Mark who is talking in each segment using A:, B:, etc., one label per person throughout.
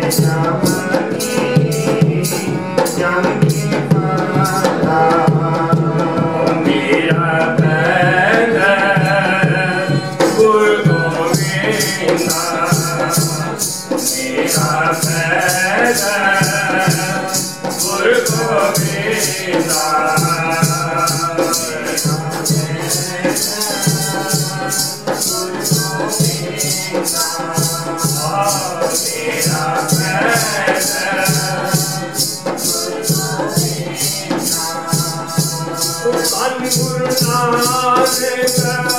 A: Hare Rama.
B: Satan.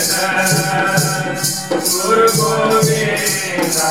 B: Krishna Guru Govinda.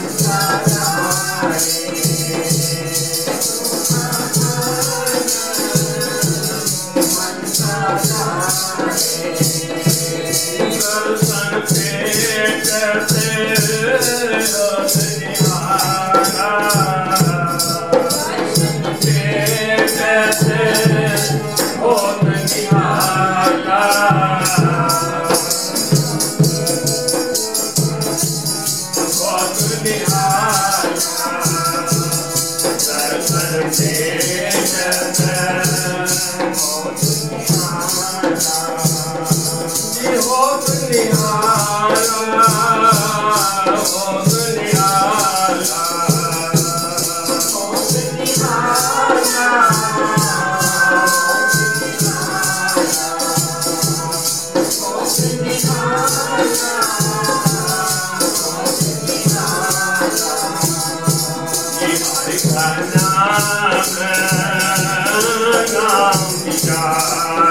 B: I'm not a man, I'm not a man.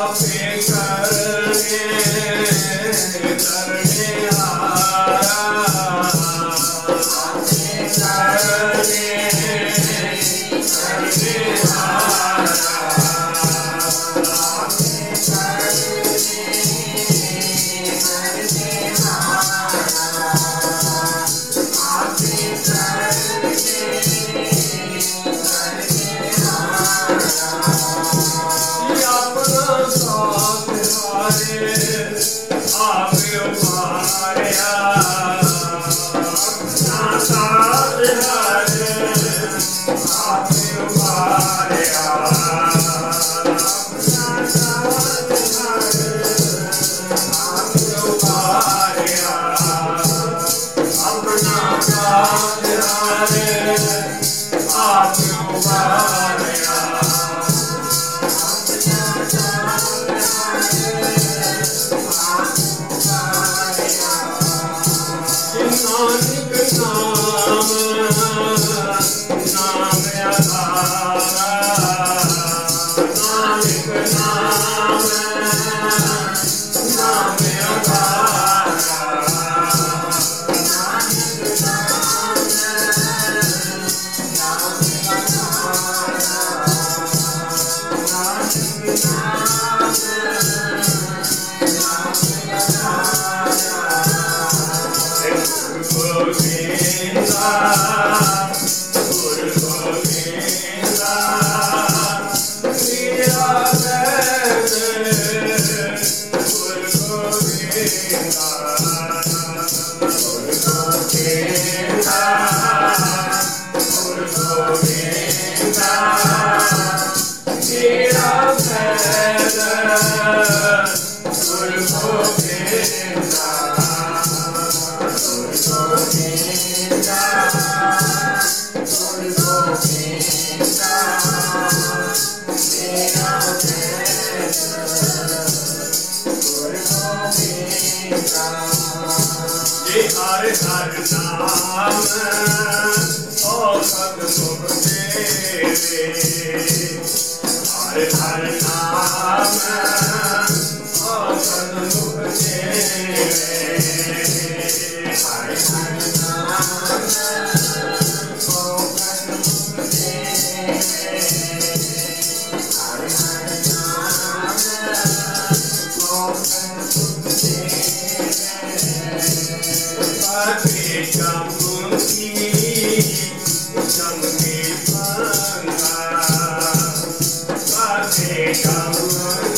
B: up. Govinda Hare Hare Hare Hare Hare Hare Hare Hare Hare Hare Hare Hare Hare
A: Hare Hare
B: Música